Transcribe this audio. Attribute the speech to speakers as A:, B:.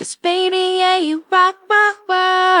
A: Cause baby, yeah, you rock my world.